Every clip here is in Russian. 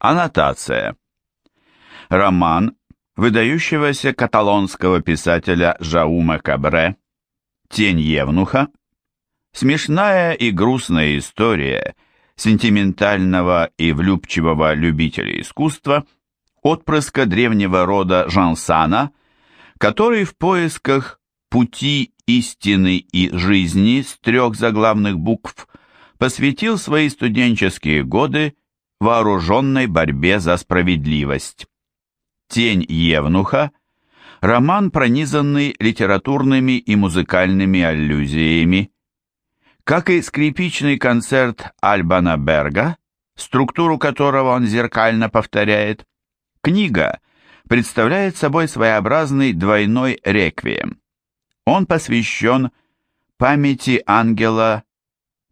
Аннотация. Роман выдающегося каталонского писателя Жаума Кабре «Тень Евнуха» смешная и грустная история сентиментального и влюбчивого любителя искусства, отпрыска древнего рода Жансана, который в поисках пути истины и жизни с трех заглавных букв посвятил свои студенческие годы вооруженной борьбе за справедливость. «Тень Евнуха» – роман, пронизанный литературными и музыкальными аллюзиями. Как и скрипичный концерт Альбана Берга, структуру которого он зеркально повторяет, книга представляет собой своеобразный двойной реквием. Он посвящен памяти ангела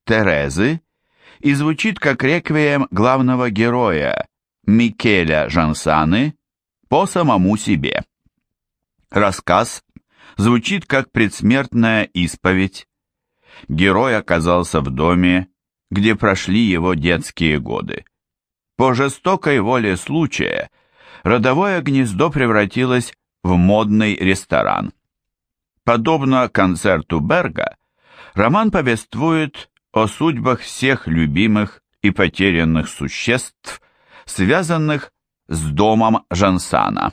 Терезы и звучит как реквием главного героя Микеля Жансаны по самому себе. Рассказ звучит как предсмертная исповедь. Герой оказался в доме, где прошли его детские годы. По жестокой воле случая родовое гнездо превратилось в модный ресторан. Подобно концерту Берга, роман повествует о судьбах всех любимых и потерянных существ, связанных с домом Жансана.